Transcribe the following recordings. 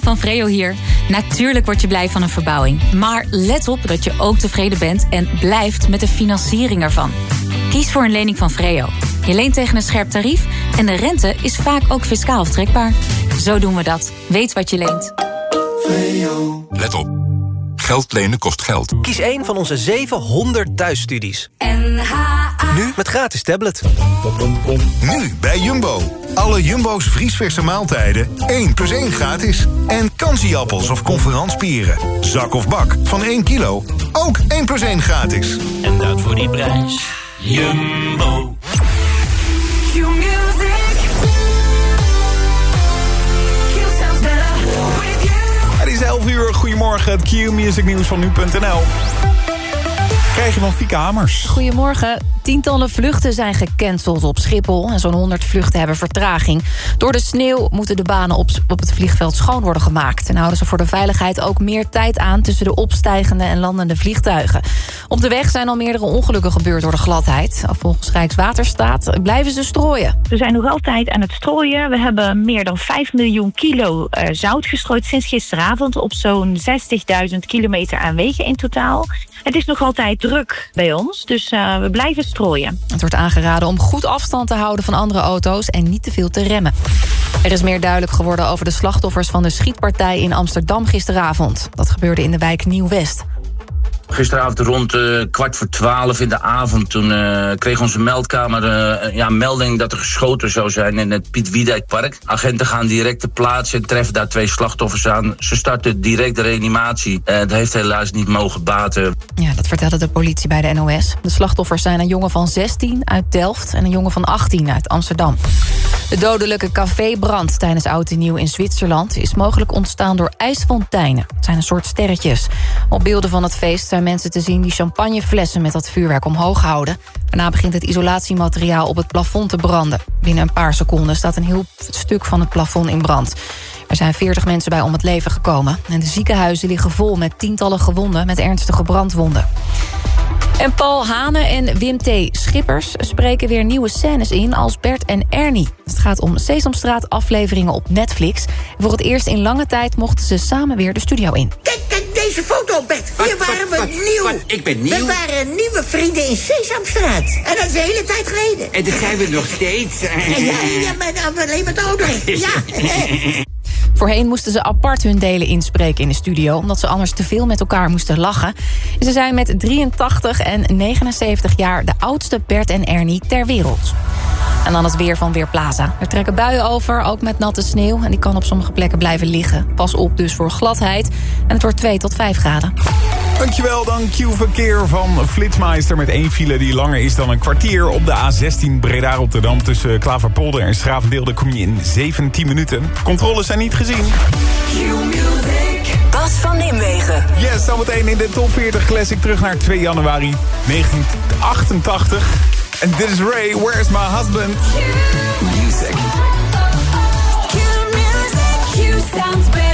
Van Vreo hier. Natuurlijk word je blij van een verbouwing. Maar let op dat je ook tevreden bent en blijft met de financiering ervan. Kies voor een lening van Vreo. Je leent tegen een scherp tarief en de rente is vaak ook fiscaal aftrekbaar. Zo doen we dat. Weet wat je leent. Let op. Geld lenen kost geld. Kies een van onze 700 thuisstudies. Nu met gratis tablet. Nu bij Jumbo. Alle Jumbo's vriesverse maaltijden 1 plus 1 gratis. En kansieappels of conferanspieren. Zak of bak van 1 kilo. Ook 1 plus 1 gratis. En dat voor die prijs. Jumbo. Het is 11 uur. Goedemorgen. Het Q-music nieuws van nu.nl. Krijg je van Fieke Hamers. Goedemorgen. Tientallen vluchten zijn gecanceld op Schiphol... en zo'n 100 vluchten hebben vertraging. Door de sneeuw moeten de banen op, op het vliegveld schoon worden gemaakt... en houden ze voor de veiligheid ook meer tijd aan... tussen de opstijgende en landende vliegtuigen. Op de weg zijn al meerdere ongelukken gebeurd door de gladheid. Volgens Rijkswaterstaat blijven ze strooien. We zijn nog altijd aan het strooien. We hebben meer dan 5 miljoen kilo uh, zout gestrooid sinds gisteravond... op zo'n 60.000 kilometer aan wegen in totaal. Het is nog altijd druk bij ons, dus uh, we blijven strooien. Het wordt aangeraden om goed afstand te houden van andere auto's... en niet te veel te remmen. Er is meer duidelijk geworden over de slachtoffers van de schietpartij in Amsterdam gisteravond. Dat gebeurde in de wijk Nieuw-West. Gisteravond rond uh, kwart voor twaalf in de avond... toen uh, kreeg onze meldkamer uh, ja, melding dat er geschoten zou zijn... in het Piet Wiedijkpark. Agenten gaan direct ter plaatse en treffen daar twee slachtoffers aan. Ze starten direct de reanimatie. dat heeft helaas niet mogen baten. Ja, dat vertelde de politie bij de NOS. De slachtoffers zijn een jongen van 16 uit Delft... en een jongen van 18 uit Amsterdam. De dodelijke cafébrand tijdens Oud en Nieuw in Zwitserland... is mogelijk ontstaan door ijsfonteinen. Het zijn een soort sterretjes. Op beelden van het feest zijn mensen te zien die champagneflessen met dat vuurwerk omhoog houden. Daarna begint het isolatiemateriaal op het plafond te branden. Binnen een paar seconden staat een heel stuk van het plafond in brand. Er zijn 40 mensen bij om het leven gekomen. En de ziekenhuizen liggen vol met tientallen gewonden met ernstige brandwonden. En Paul Hane en Wim T. Schippers spreken weer nieuwe scènes in als Bert en Ernie. Het gaat om Sesamstraat afleveringen op Netflix. voor het eerst in lange tijd mochten ze samen weer de studio in. Kijk, kijk deze foto, Bert. Hier waren we wat, nieuw. wat, ik ben nieuw. We waren nieuwe vrienden in Sesamstraat. En dat is de hele tijd geleden. En dat zijn we nog steeds. En ja, ja maar alleen met ouder. Ja. Voorheen moesten ze apart hun delen inspreken in de studio... omdat ze anders te veel met elkaar moesten lachen. Ze zijn met 83 en 79 jaar de oudste Bert en Ernie ter wereld. En dan het weer van Weerplaza. Er trekken buien over, ook met natte sneeuw. En die kan op sommige plekken blijven liggen. Pas op dus voor gladheid. En het wordt 2 tot 5 graden. Dankjewel, dan Q-verkeer van Flitsmeister... met één file die langer is dan een kwartier op de A16 Breda-Rotterdam... tussen Klaverpolder en Schravendeel. kom je in 17 minuten. Controles zijn niet gezien. Bas van Nimwegen. Yes, zometeen in de top 40 Classic terug naar 2 januari 1988. En dit is Ray, Where's My Husband? Music. Q sounds better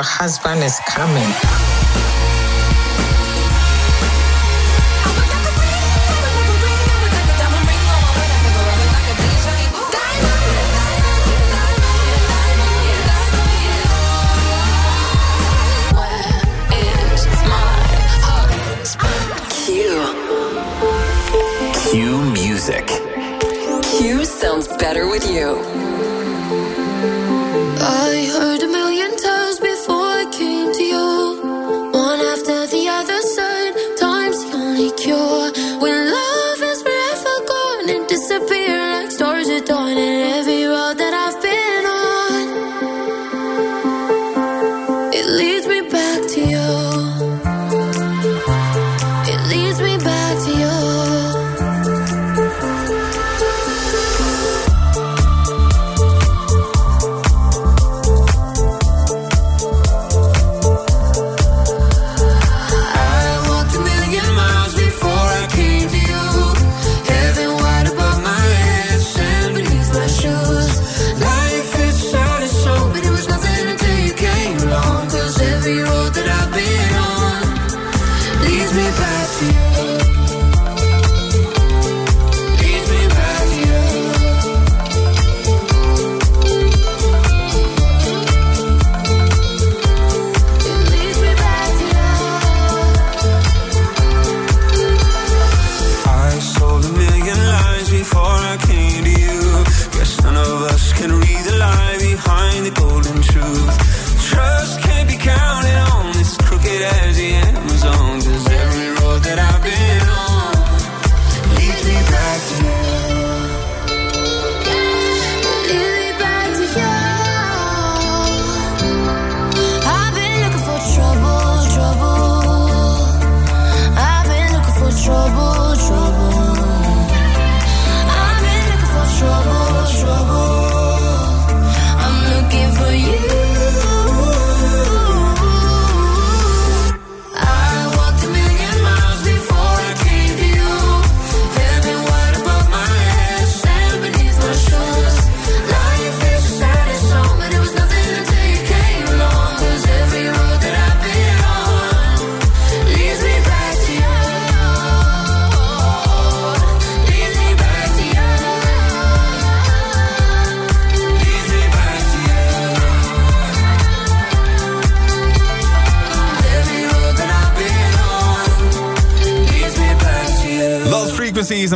Your husband is coming. Q Music. Q sounds better with you.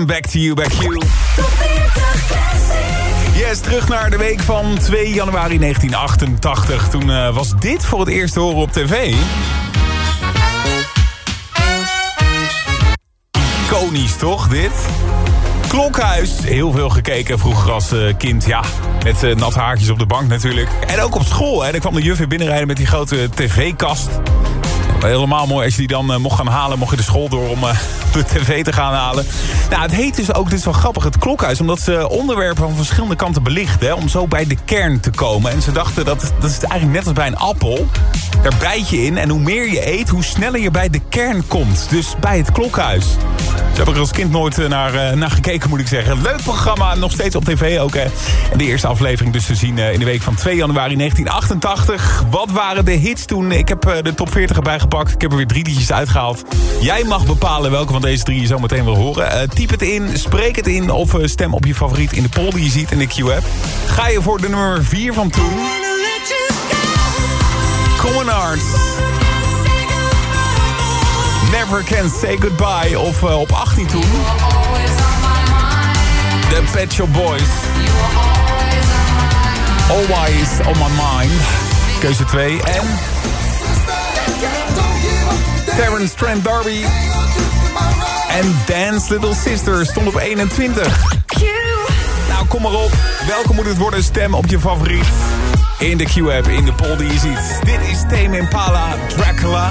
Back to You, Back You. Yes, terug naar de week van 2 januari 1988. Toen eh, was dit voor het eerst te horen op tv. Iconisch, toch, dit? Klokhuis, heel veel gekeken vroeger als eh, kind. Ja, met eh, nat haartjes op de bank natuurlijk. En ook op school, hè. Dan kwam de juf weer binnenrijden met die grote tv-kast. Helemaal mooi als je die dan eh, mocht gaan halen, mocht je de school door om eh, de tv te gaan halen. Nou, het heet dus ook, dit is wel grappig, het klokhuis. Omdat ze onderwerpen van verschillende kanten belichten. Hè, om zo bij de kern te komen. En ze dachten dat dat is eigenlijk net als bij een appel. Daar bijt je in en hoe meer je eet, hoe sneller je bij de kern komt. Dus bij het klokhuis. Daar heb ik er als kind nooit eh, naar, eh, naar gekeken, moet ik zeggen. Leuk programma, nog steeds op tv ook. Hè. En de eerste aflevering dus te zien eh, in de week van 2 januari 1988. Wat waren de hits toen? Ik heb de top 40 erbij gepakt. Ik heb er weer drie liedjes uitgehaald. Jij mag bepalen welke van deze drie je zo meteen wil horen. Eh, typ het in, spreek het in of stem op je favoriet in de poll die je ziet in de Q-app. Ga je voor de nummer 4 van toen? Common Arts. Never Can Say Goodbye. Of eh, op 18 toen. The Pet Shop Boys. Always on my mind. Keuze 2. En... Terrence Trent D'Arby. En Dance Little Sister stond op 21. Nou, kom maar op. Welke moet het worden? Stem op je favoriet. In de Q-app, in de poll die je ziet. Dit is Tame Impala, Dracula.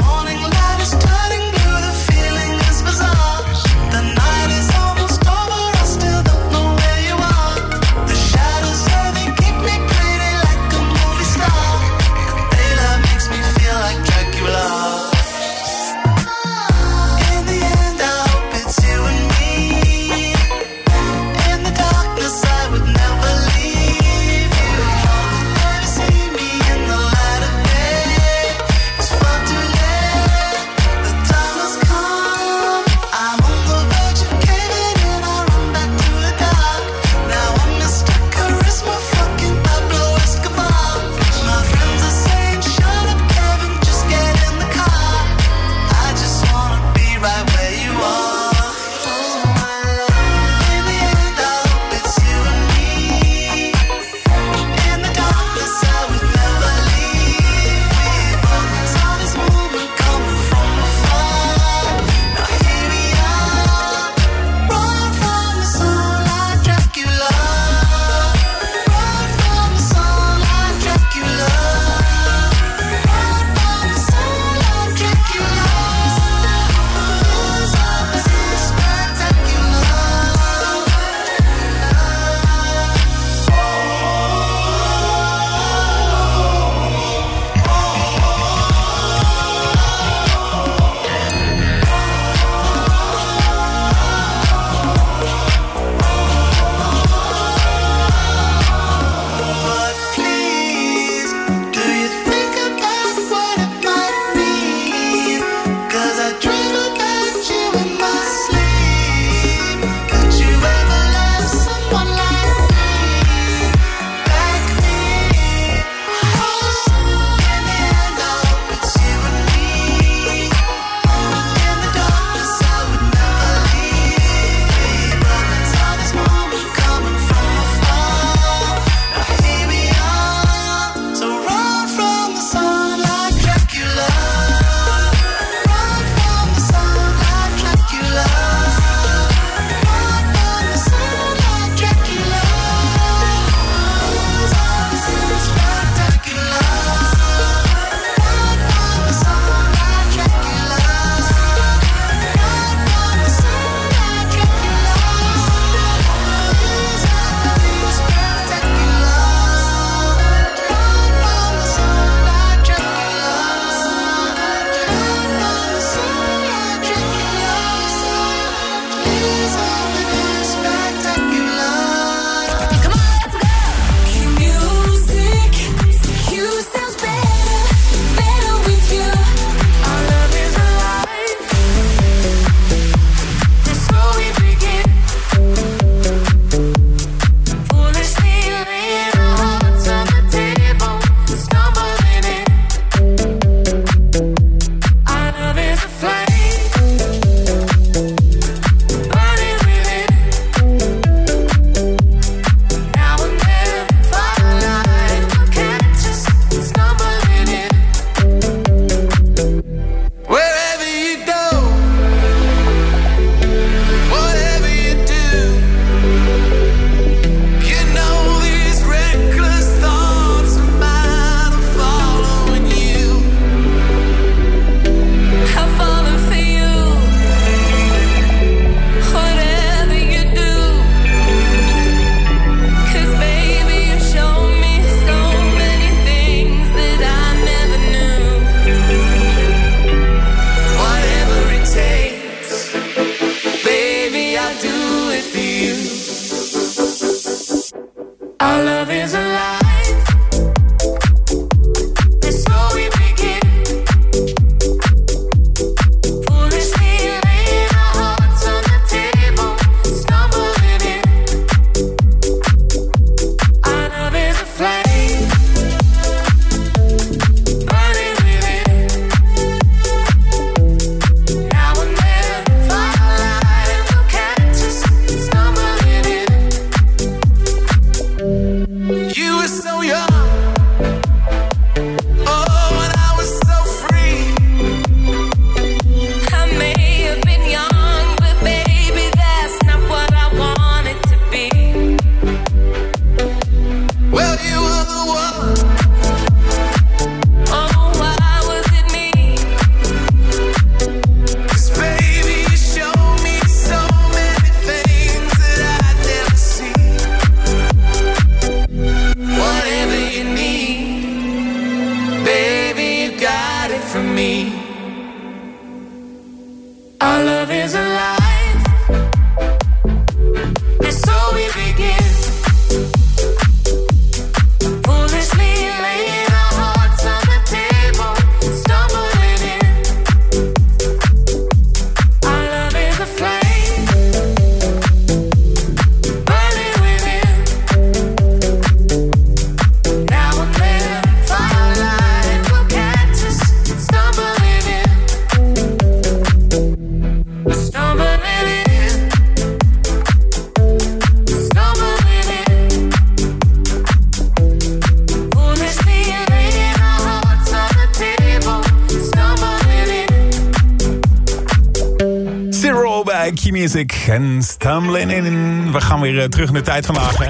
Q-Music en Stumbling In. We gaan weer eh, terug in de tijd vandaag, hè.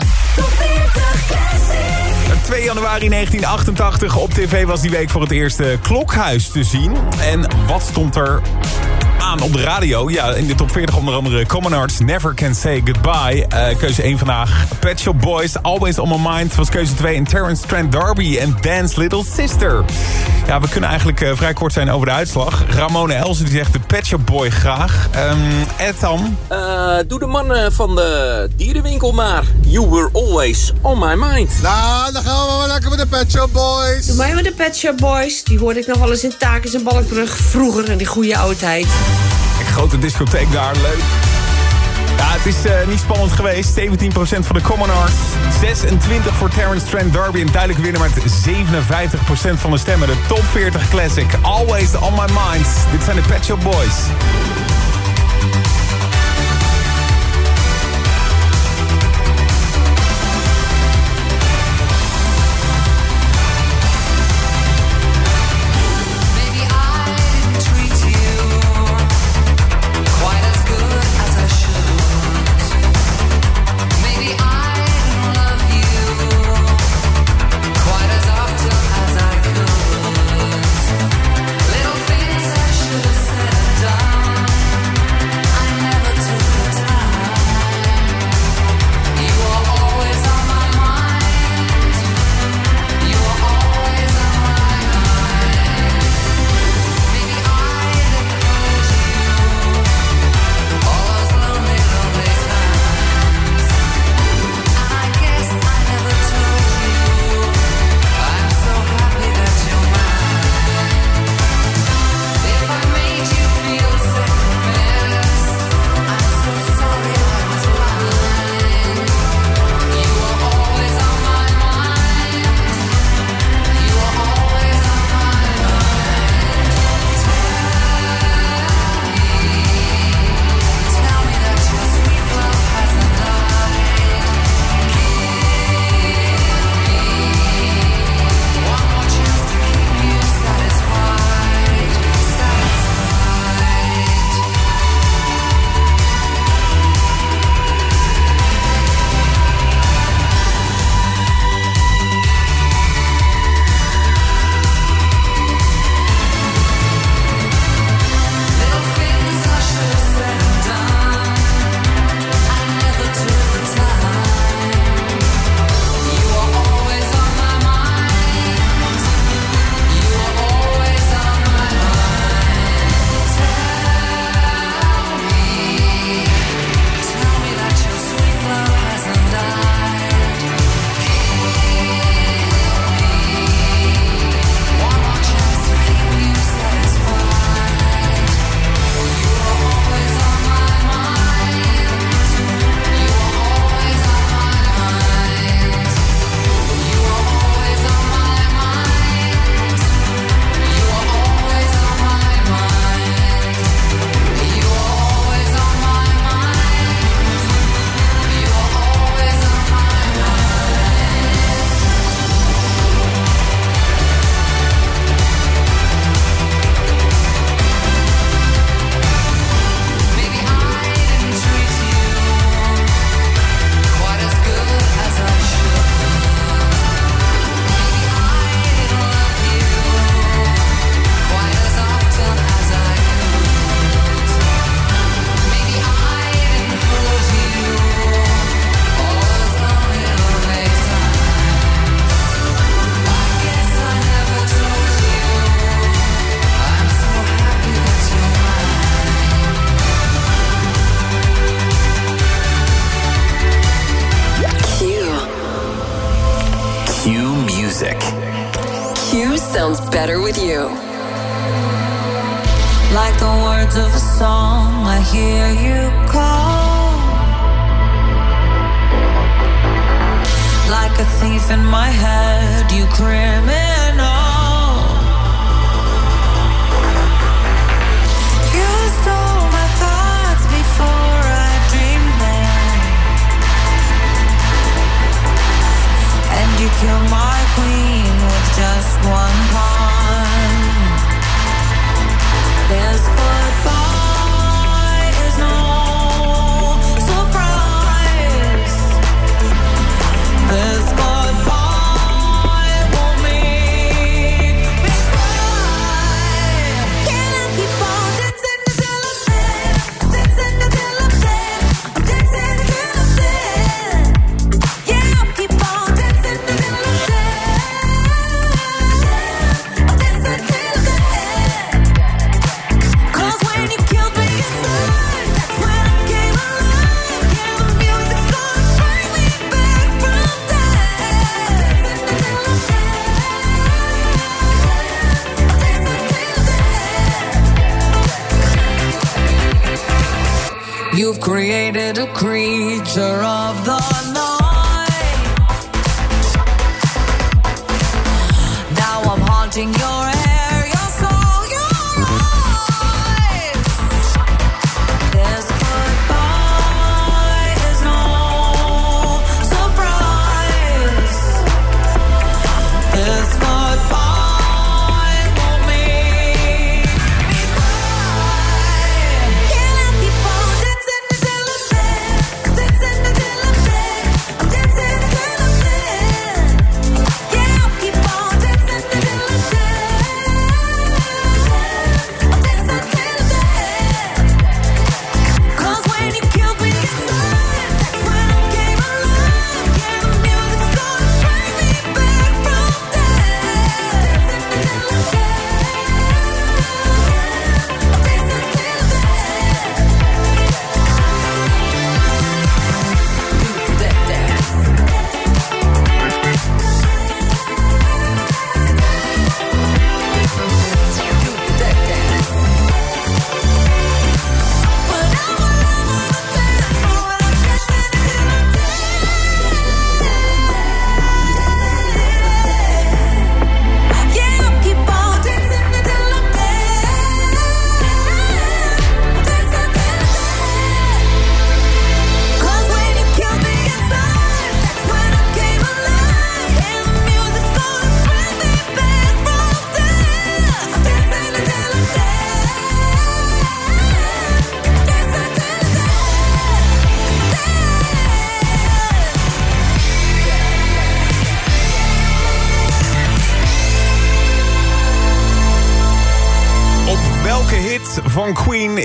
2 januari 1988 op tv was die week voor het eerst eh, Klokhuis te zien. En wat stond er aan op de radio? Ja, in de top 40 onder andere Common Arts, Never Can Say Goodbye. Eh, keuze 1 vandaag. Pet Shop Boys, Always On My Mind was keuze 2. En Terrence Trent D'Arby en Dance Little Sister. Ja, we kunnen eigenlijk eh, vrij kort zijn over de uitslag. Ramone Elsen die zegt de Pet Shop Boy graag. Um, Ed dan? Uh, doe de mannen van de dierenwinkel maar. You were always on my mind. Nou, dan gaan we wel lekker met de Pet Shop Boys. Doe mij met de Pet Shop Boys. Die hoorde ik nog wel eens in Takens en Balkbrug vroeger in die goede oudheid. Grote discotheek daar, leuk. Ja, het is uh, niet spannend geweest. 17% voor de Common Arts. 26 voor Terrence Trent D'Arby. Een duidelijke winnaar met 57% van de stemmen. De top 40 classic. Always on my mind. Dit zijn de Pet Shop Boys.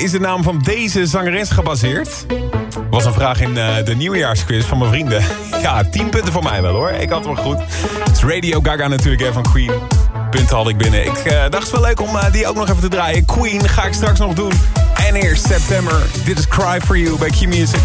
is de naam van deze zangeres gebaseerd? Was een vraag in eh, de nieuwjaarsquiz van mijn vrienden. Ja, 10 punten voor mij wel hoor. Ik had hem goed. Het is Radio Gaga natuurlijk hè, van Queen. Punten had ik binnen. Ik eh, dacht het wel leuk om eh, die ook nog even te draaien. Queen ga ik straks nog doen. En eerst september. Dit is Cry For You bij Q Music.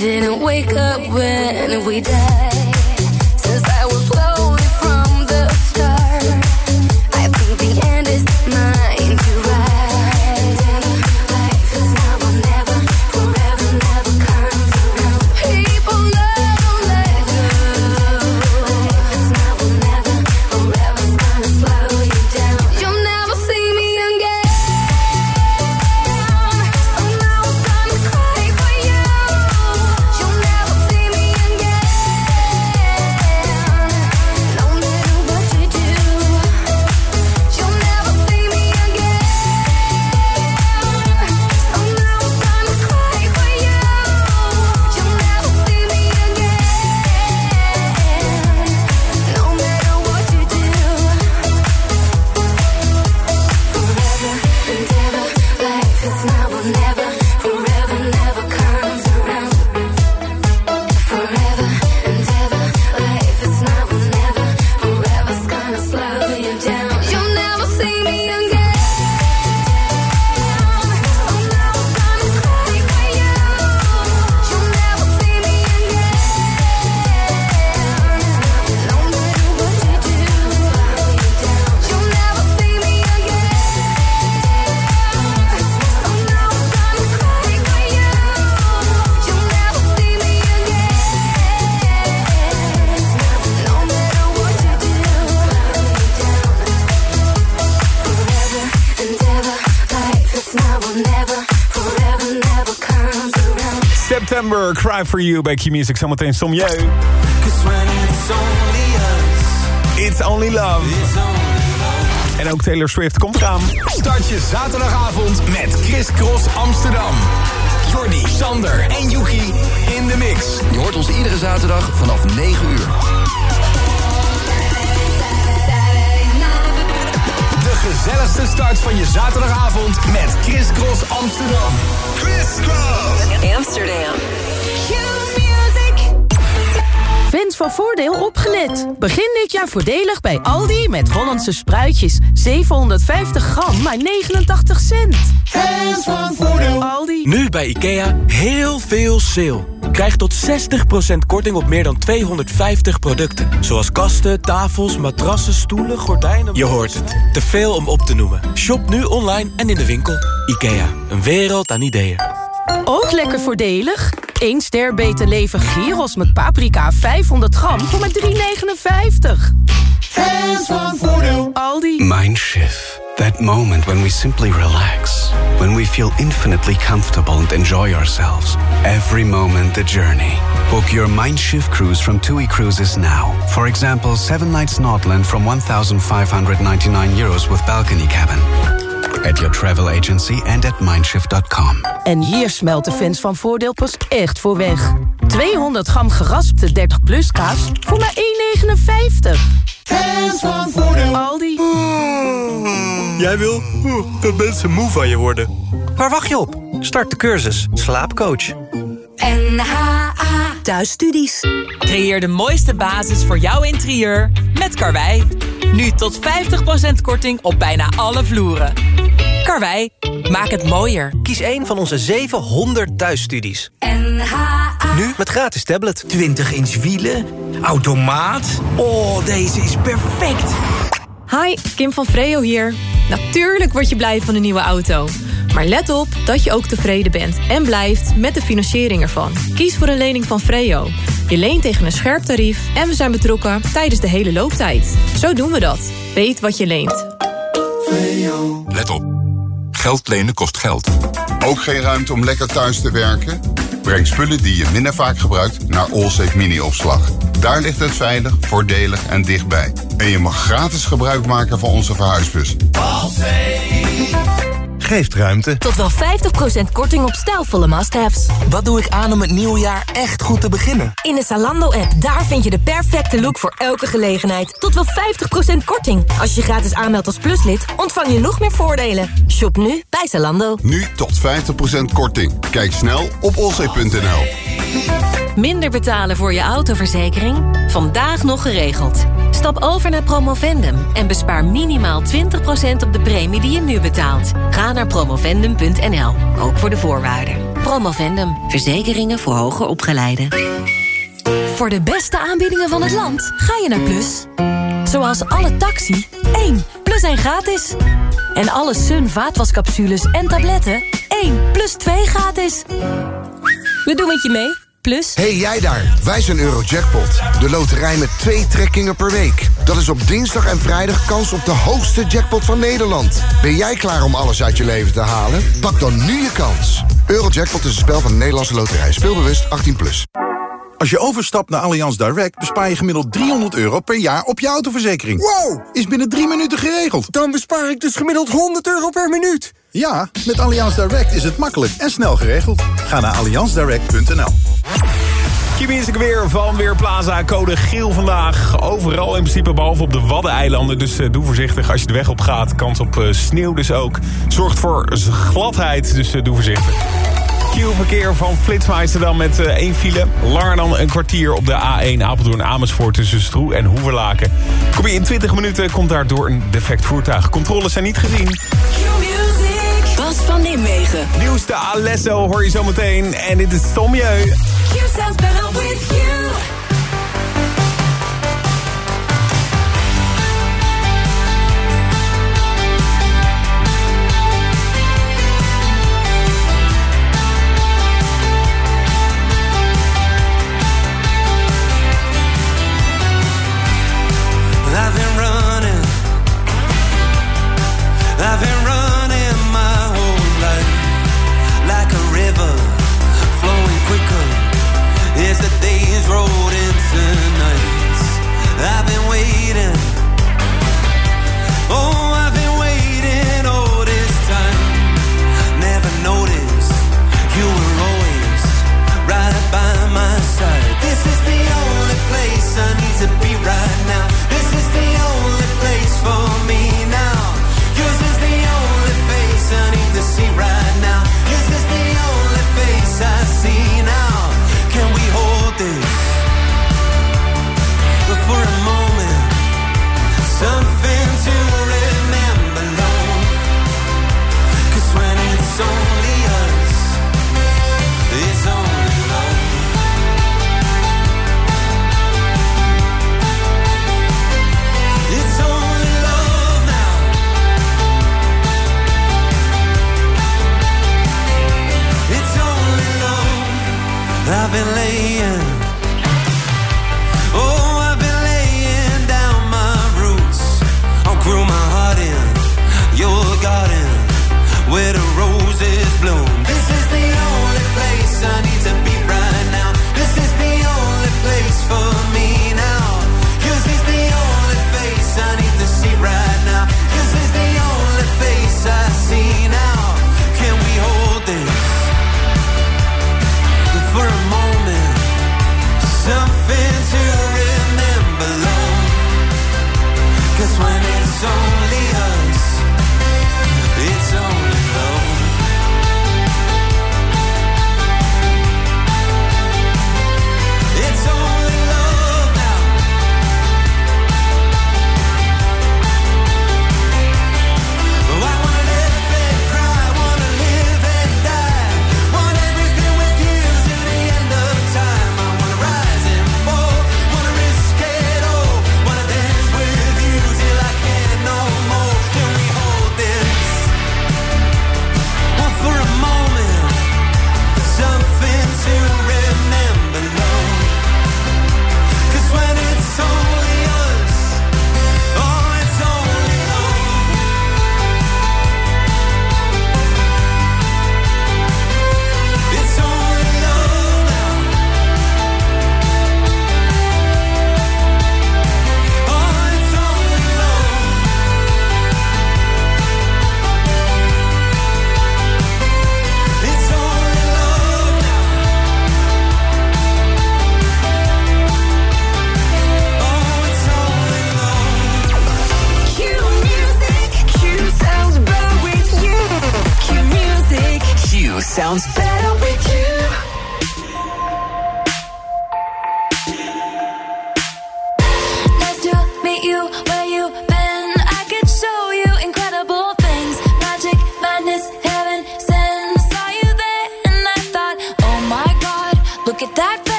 didn't wake up when we died. September, Cry For You bij Key Music. Zometeen Somjeu. It's only us, It's Only Love. it's only love. En ook Taylor Swift komt eraan. Start je zaterdagavond met Chris Cross Amsterdam. Jordi, Sander en Yuki in de mix. Je hoort ons iedere zaterdag vanaf 9 uur. Gezelligste start van je zaterdagavond met Chris Cross Amsterdam. Chris Cross. Amsterdam. Fans van Voordeel opgelet. Begin dit jaar voordelig bij Aldi met Hollandse spruitjes. 750 gram, maar 89 cent. Fans van Voordeel. Aldi. Nu bij IKEA heel veel sale. Krijg tot 60% korting op meer dan 250 producten. Zoals kasten, tafels, matrassen, stoelen, gordijnen... Je hoort het. Te veel om op te noemen. Shop nu online en in de winkel. IKEA. Een wereld aan ideeën. Ook lekker voordelig. 1 ster beter leven gyros met paprika 500 gram voor maar 3,59. Fans van Voordeel. Aldi. Mindshift. That moment when we simply relax. When we feel infinitely comfortable and enjoy ourselves. Every moment the journey. Book your Mindshift cruise from TUI Cruises now. For example, 7 nights Nordland from 1,599 euros with balcony cabin. At your travel agency and at mindshift.com. En hier smelt de fans van Voordeel pas echt voor weg. 200 gram geraspte 30 plus kaas voor maar 1,59. Fans van Voordeel. Aldi. Jij wil dat mensen moe van je worden. Waar wacht je op? Start de cursus Slaapcoach. Thuisstudies. Creëer de mooiste basis voor jouw interieur met Karwei. Nu tot 50% korting op bijna alle vloeren. Karwei, maak het mooier. Kies een van onze 700 thuisstudies. Nu met gratis tablet. 20 inch wielen, automaat. Oh, deze is perfect. Hi, Kim van Freo hier. Natuurlijk word je blij van een nieuwe auto. Maar let op dat je ook tevreden bent en blijft met de financiering ervan. Kies voor een lening van Freo. Je leent tegen een scherp tarief en we zijn betrokken tijdens de hele looptijd. Zo doen we dat. Weet wat je leent. Let op. Geld lenen kost geld. Ook geen ruimte om lekker thuis te werken? Breng spullen die je minder vaak gebruikt naar Allsafe Mini-opslag. Daar ligt het veilig, voordelig en dichtbij. En je mag gratis gebruik maken van onze verhuisbus. Geeft ruimte. Tot wel 50% korting op stijlvolle must-haves. Wat doe ik aan om het nieuwe jaar echt goed te beginnen? In de Zalando-app, daar vind je de perfecte look voor elke gelegenheid. Tot wel 50% korting. Als je gratis aanmeldt als pluslid, ontvang je nog meer voordelen. Shop nu bij Zalando. Nu tot 50% korting. Kijk snel op olzee.nl. Minder betalen voor je autoverzekering? Vandaag nog geregeld. Stap over naar Promovendum en bespaar minimaal 20% op de premie die je nu betaalt. Ga naar promovendum.nl, ook voor de voorwaarden. Promovendum, verzekeringen voor hoger opgeleiden. Voor de beste aanbiedingen van het land ga je naar Plus. Zoals alle taxi, 1 plus 1 gratis. En alle Sun vaatwascapsules en tabletten, 1 plus 2 gratis. We doen het je mee. Plus... Hey jij daar, wij zijn Eurojackpot. De loterij met twee trekkingen per week. Dat is op dinsdag en vrijdag kans op de hoogste jackpot van Nederland. Ben jij klaar om alles uit je leven te halen? Pak dan nu je kans. Eurojackpot is een spel van de Nederlandse loterij. Speelbewust 18+. Plus. Als je overstapt naar Allianz Direct bespaar je gemiddeld 300 euro per jaar op je autoverzekering. Wow! Is binnen drie minuten geregeld. Dan bespaar ik dus gemiddeld 100 euro per minuut. Ja, met Allianz Direct is het makkelijk en snel geregeld. Ga naar allianzdirect.nl. Music weer van Weerplaza. Code geel vandaag. Overal in principe, behalve op de Waddeneilanden. Dus uh, doe voorzichtig als je de weg op gaat. Kans op uh, sneeuw dus ook. Zorgt voor gladheid, dus uh, doe voorzichtig. Q-verkeer van Flitsmeister met één file. Langer dan een kwartier op de A1 Apeldoorn-Amersfoort tussen Stroe en Hoeverlaken. Kom je in 20 minuten, komt daar door een defect voertuig. Controles zijn niet gezien. Bas van Nimwegen. Nieuwste Alesso hoor je zometeen. En dit is Somjeu. You sounds better with you.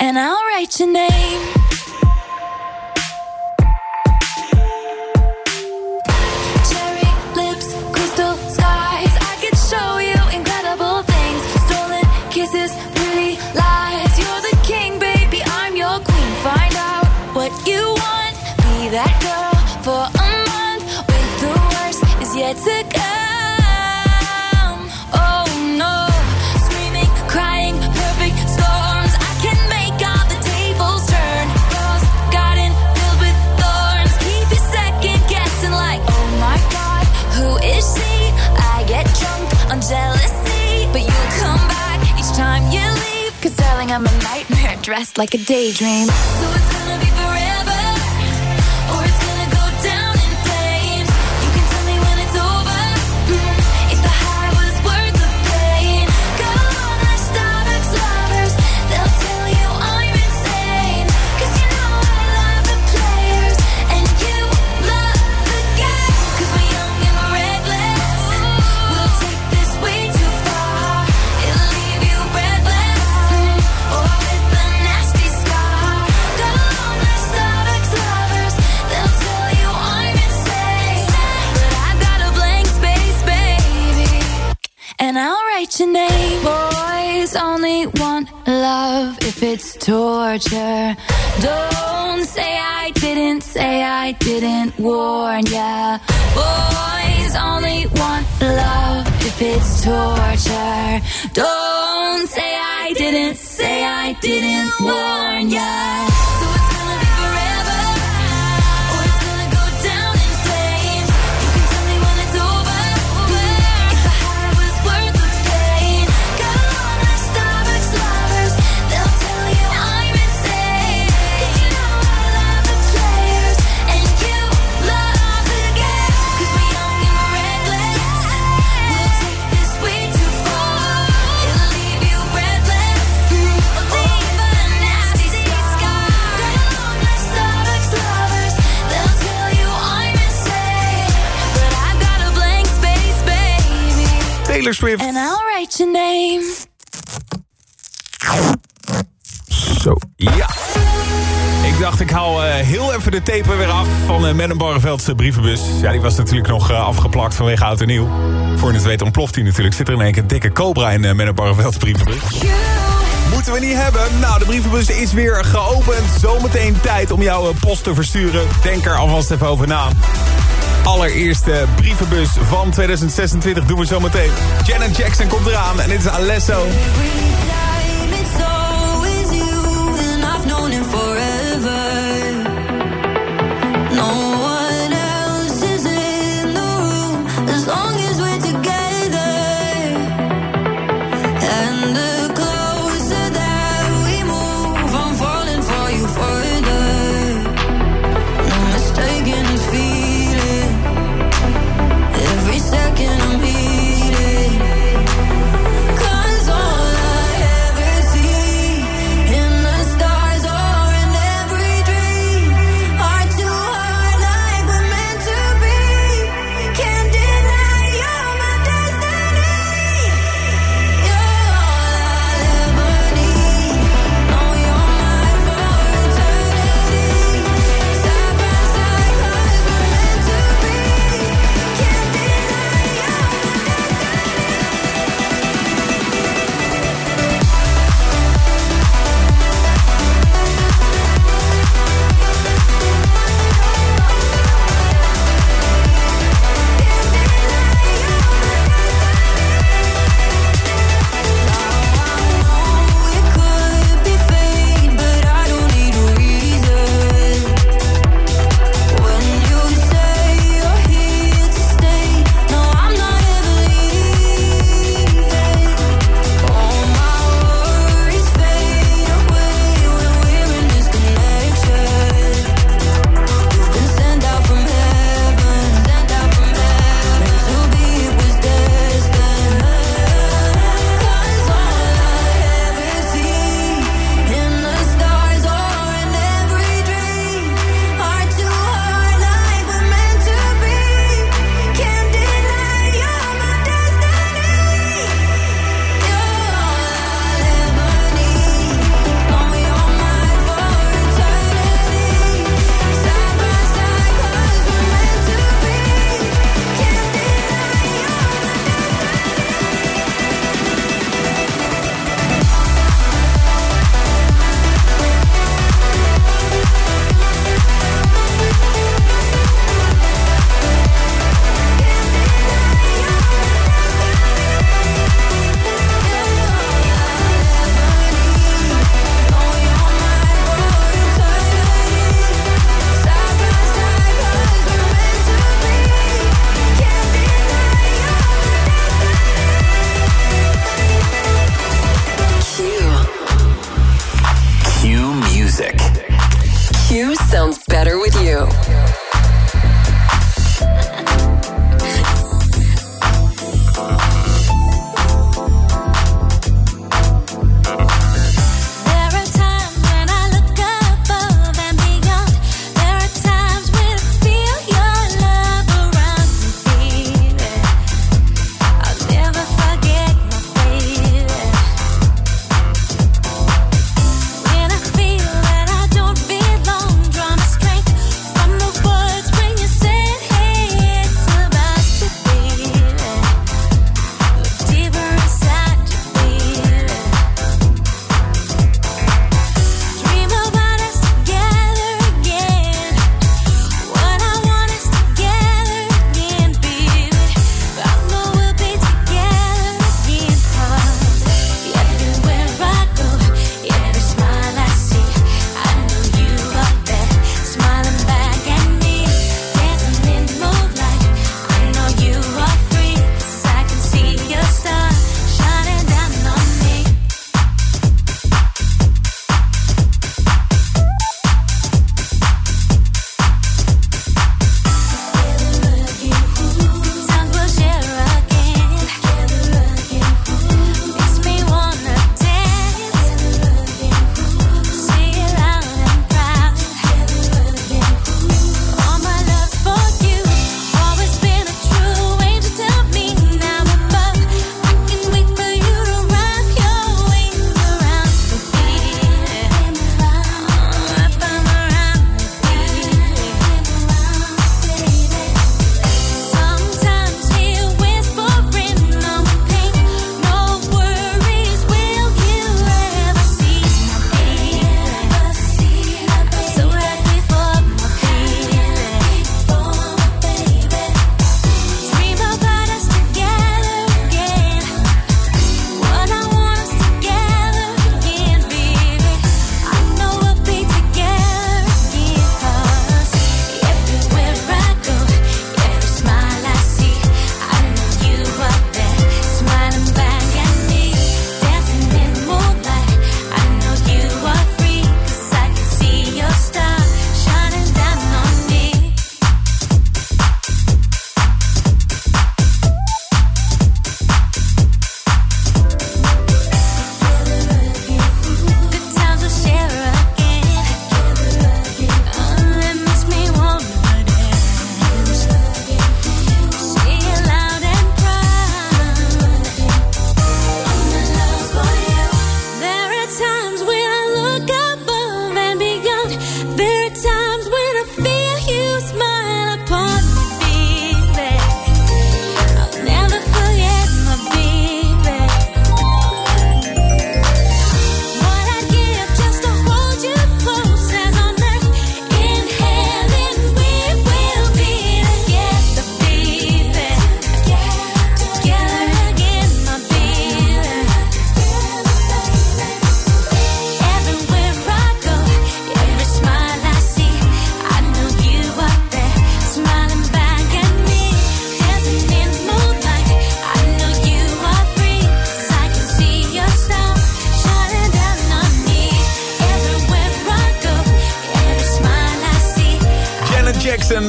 and I'll write your name. like a daydream. So There's only one love if it's torture. Don't say I didn't, say I didn't warn ya. Boys, only one love if it's torture. Don't say I didn't, say I didn't warn ya. So de weer af van eh, de Mennen eh, brievenbus. Ja, die was natuurlijk nog eh, afgeplakt vanwege oud en nieuw. Voor het weet ontploft hij natuurlijk. Zit er in één keer een dikke cobra in uh, Mennen brievenbus. Moeten we niet hebben. Nou, de brievenbus is weer geopend. Zometeen tijd om jouw post te versturen. Denk er alvast even over na allereerste brievenbus van 2026 doen we zo meteen. Janet Jackson komt eraan en dit is Alesso.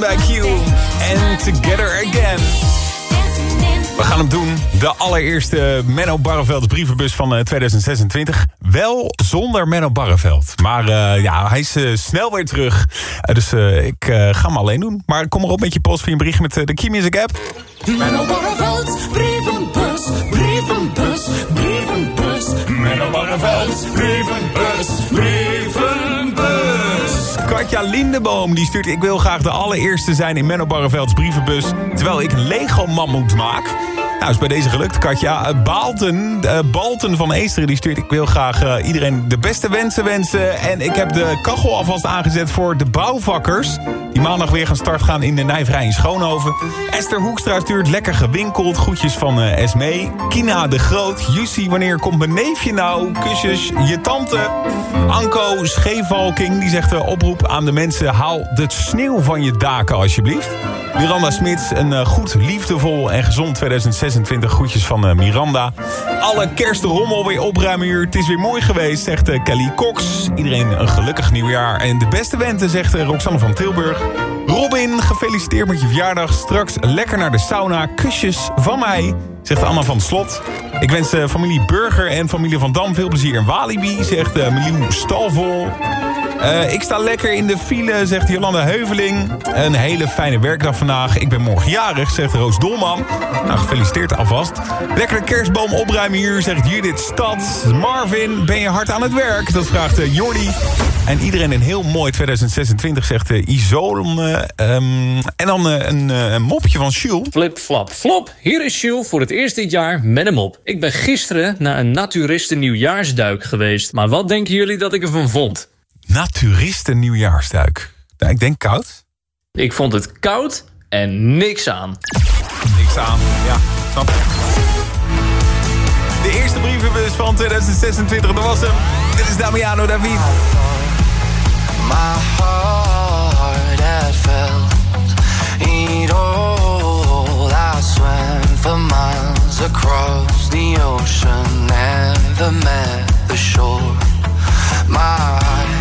bij Q. En Together Again. We gaan hem doen. De allereerste Menno Barrevelds brievenbus van eh, 2026. Wel zonder Menno Barreveld. Maar eh, ja, hij is eh, snel weer terug. Dus ik ga hem alleen doen. Maar kom erop met je post via een bericht met de Key Music app. Menno Barreveld, brievenbus, brievenbus, brievenbus. Menno Barreveld, brievenbus. Katja Lindeboom die stuurt... ik wil graag de allereerste zijn in Menno Barrevelds brievenbus... terwijl ik Lego-mammoet maak... Nou, is bij deze gelukt, Katja. Eh, Balten, eh, Balten van Eesteren, die stuurt... ik wil graag eh, iedereen de beste wensen wensen. En ik heb de kachel alvast aangezet voor de bouwvakkers... die maandag weer gaan start gaan in de Nijverij in Schoonhoven. Esther Hoekstra stuurt lekker gewinkeld. goedjes van uh, Esme. Kina de Groot. Jussi, wanneer komt mijn neefje nou? Kusjes, je tante. Anko Schevalking, die zegt... oproep aan de mensen, haal de sneeuw van je daken alsjeblieft. Miranda Smits, een goed, liefdevol en gezond 2016. 2026. Groetjes van eh, Miranda. Alle kerstrommel weer opruimen hier. Het is weer mooi geweest, zegt eh, Kelly Cox. Iedereen een gelukkig nieuwjaar. En de beste wensen, zegt eh, Roxanne van Tilburg. Robin, gefeliciteerd met je verjaardag. Straks lekker naar de sauna. Kusjes van mij, zegt Anna van Slot. Ik wens eh, familie Burger en familie Van Dam veel plezier in Walibi, zegt uh, Milou Stalvol. Eh, ik sta lekker in de file, zegt Jolanda Heuveling. Een hele fijne werkdag vandaag. Ik ben morgen jarig, zegt Roos Dolman. Nou, gefeliciteerd alvast. Lekker de kerstboom opruimen hier, zegt Judith Stad. Marvin, ben je hard aan het werk? Dat vraagt uh, Jordi. En iedereen een heel mooi 2026, zegt uh, en dan een, mopje van Jules. Flip, flap, flop. Hier is Jules voor het eerst dit jaar met een mop. Ik ben gisteren naar een naturisten nieuwjaarsduik geweest. Maar wat denken jullie dat ik ervan vond? Naturisten nieuwjaarsduik. Nou, ik denk koud. Ik vond het koud en niks aan. Niks aan, ja. Snap De eerste brievenbus van 2026, dat was hem. Dit is Damiano David. My heart had felt it all. I swam for miles across the ocean, never met the shore. My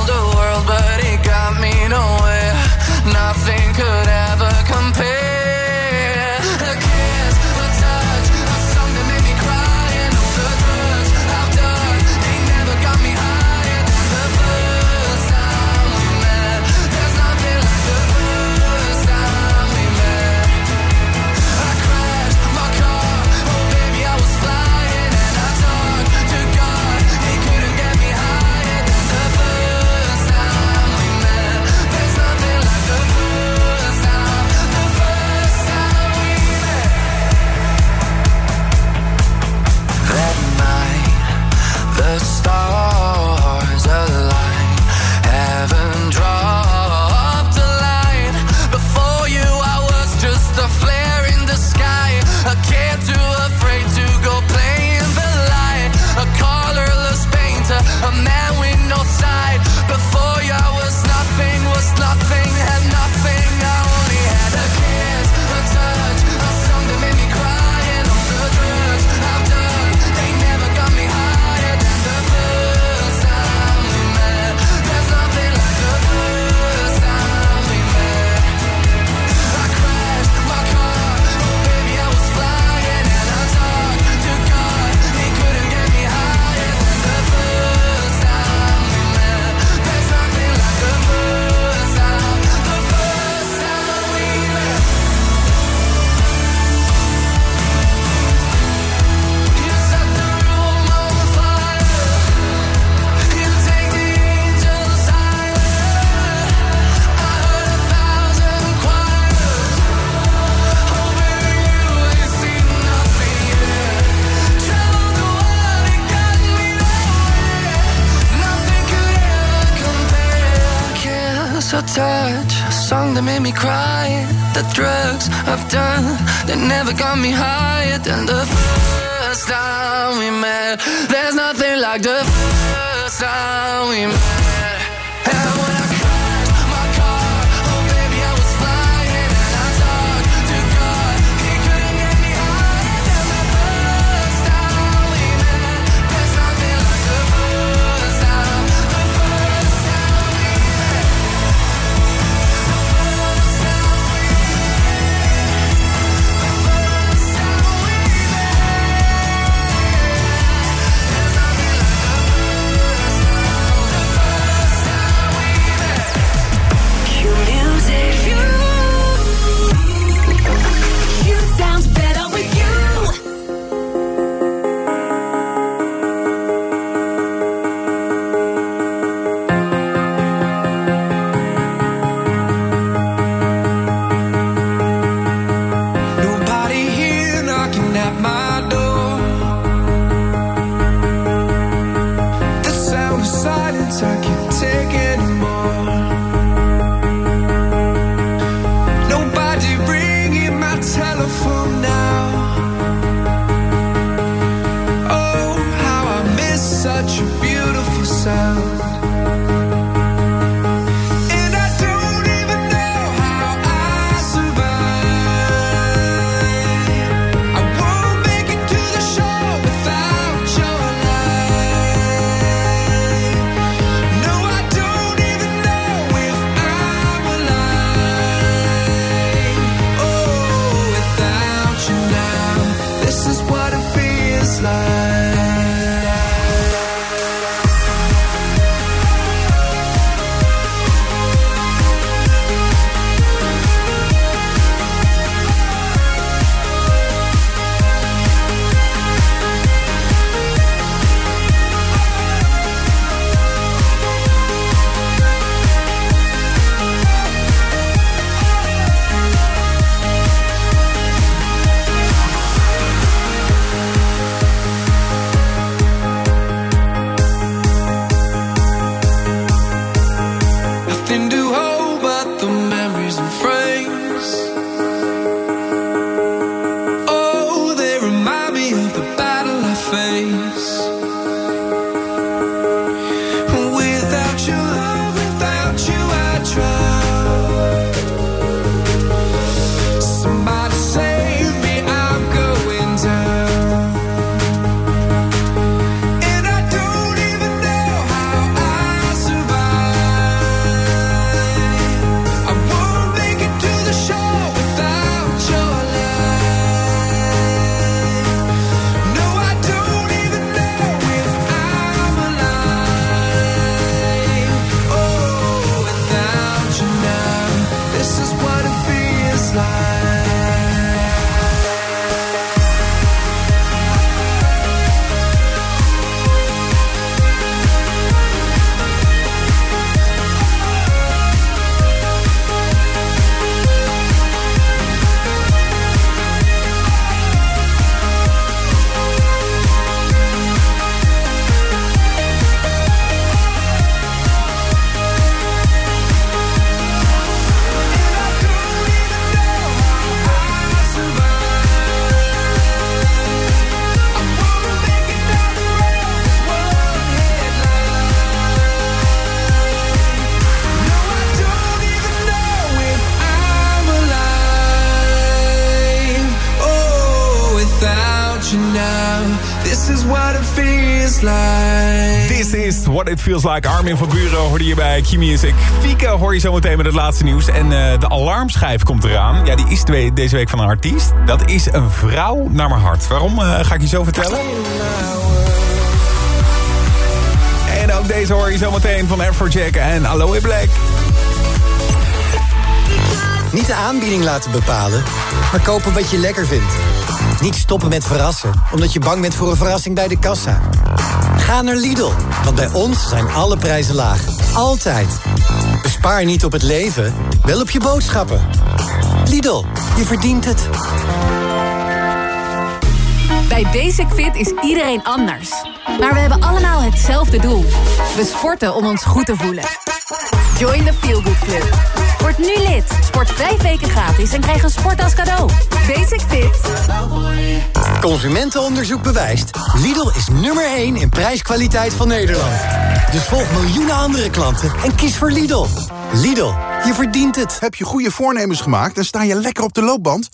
they never got me higher than the feels like. Armin van Buren hoorde je bij Key Music. Fieke hoor je zo meteen met het laatste nieuws. En eh, de alarmschijf komt eraan. Ja, die is deze week van een artiest. Dat is een vrouw naar mijn hart. Waarom eh, ga ik je zo vertellen? En ook deze hoor je zo meteen van Afrojack en Aloe Black. Niet de aanbieding laten bepalen, maar kopen wat je lekker vindt. Niet stoppen met verrassen, omdat je bang bent voor een verrassing bij de kassa. Ga naar Lidl, want bij ons zijn alle prijzen laag. Altijd. Bespaar niet op het leven, wel op je boodschappen. Lidl, je verdient het. Bij Basic Fit is iedereen anders. Maar we hebben allemaal hetzelfde doel. We sporten om ons goed te voelen. Join the Feel Good Club. Word nu lid. Sport vijf weken gratis en krijg een sport als cadeau. Basic Fit. Consumentenonderzoek bewijst. Lidl is nummer 1 in prijskwaliteit van Nederland. Dus volg miljoenen andere klanten en kies voor Lidl. Lidl, je verdient het. Heb je goede voornemens gemaakt en sta je lekker op de loopband?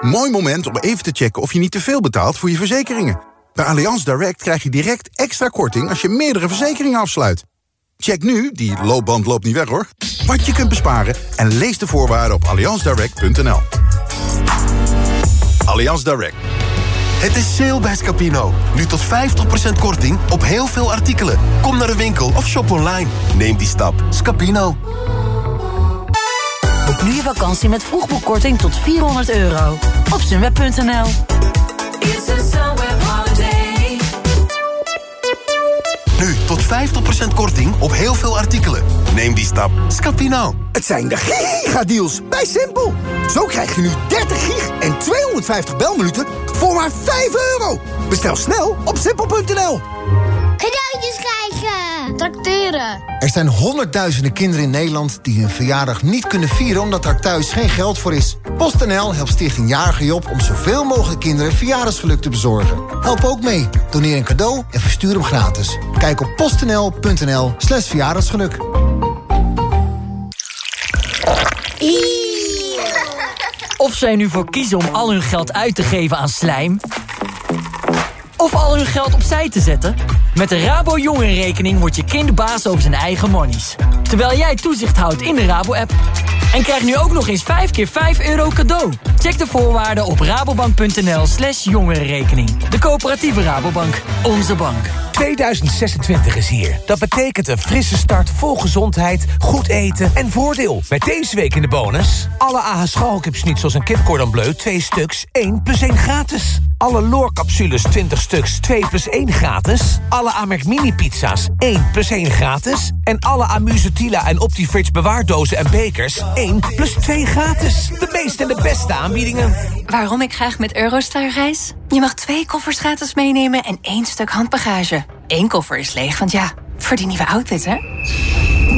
Mooi moment om even te checken of je niet te veel betaalt voor je verzekeringen. Bij Allianz Direct krijg je direct extra korting als je meerdere verzekeringen afsluit. Check nu, die loopband loopt niet weg hoor, wat je kunt besparen... en lees de voorwaarden op allianzdirect.nl. Allianz Direct. Het is sale bij Scapino. Nu tot 50% korting op heel veel artikelen. Kom naar de winkel of shop online. Neem die stap. Scapino. Boek nu je vakantie met vroegboekkorting tot 400 euro. Op sunweb.nl Nu tot 50% korting op heel veel artikelen. Neem die stap. Scapino. Het zijn de gigadeals bij Simpel. Zo krijg je nu 30 gig en 250 belminuten voor maar 5 euro. Bestel snel op simpel.nl. Tracteren. Er zijn honderdduizenden kinderen in Nederland die hun verjaardag niet kunnen vieren omdat er thuis geen geld voor is. PostNL helpt Stichting Jarige Job om zoveel mogelijk kinderen verjaardagsgeluk te bezorgen. Help ook mee. Doneer een cadeau en verstuur hem gratis. Kijk op postnl.nl slash verjaardagsgeluk. Of zij nu voor kiezen om al hun geld uit te geven aan slijm... of al hun geld opzij te zetten... met de Rabo Jongerenrekening wordt je kind baas over zijn eigen monies. Terwijl jij toezicht houdt in de Rabo-app. En krijg nu ook nog eens 5 keer 5 euro cadeau. Check de voorwaarden op rabobank.nl slash jongerenrekening. De coöperatieve Rabobank. Onze bank. 2026 is hier. Dat betekent een frisse start vol gezondheid, goed eten en voordeel. Met deze week in de bonus... alle AH schalkipsnitzels en kipcordon bleu 2 stuks, 1 plus 1 gratis. Alle loorcapsules 20 stuks, 2 plus 1 gratis. Alle Amerk mini pizza's 1 plus 1 gratis. En alle Amusetila en Optifridge bewaardozen en bekers 1 plus 2 gratis. De meeste en de beste aanbiedingen. Waarom ik graag met Eurostar reis? Je mag twee koffers gratis meenemen en één stuk handbagage. Eén koffer is leeg, want ja, voor die nieuwe outfit, hè?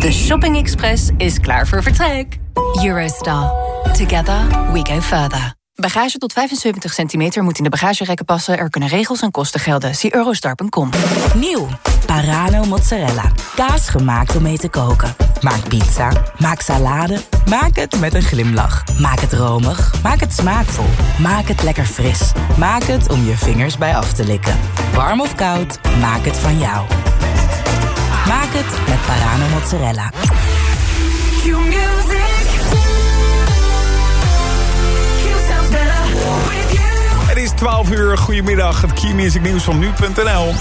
De Shopping Express is klaar voor vertrek. Eurostar. Together we go further. Bagage tot 75 centimeter moet in de bagagerekken passen. Er kunnen regels en kosten gelden. Zie eurostar.com. Nieuw. Parano mozzarella. Kaas gemaakt om mee te koken. Maak pizza. Maak salade. Maak het met een glimlach. Maak het romig. Maak het smaakvol. Maak het lekker fris. Maak het om je vingers bij af te likken. Warm of koud, maak het van jou. Maak het met Parano mozzarella. 12 uur, goedemiddag. Het Key Music Nieuws van nu.nl.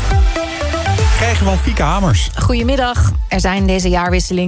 Krijgen van Fieke Hamers. Goedemiddag. Er zijn deze jaarwisseling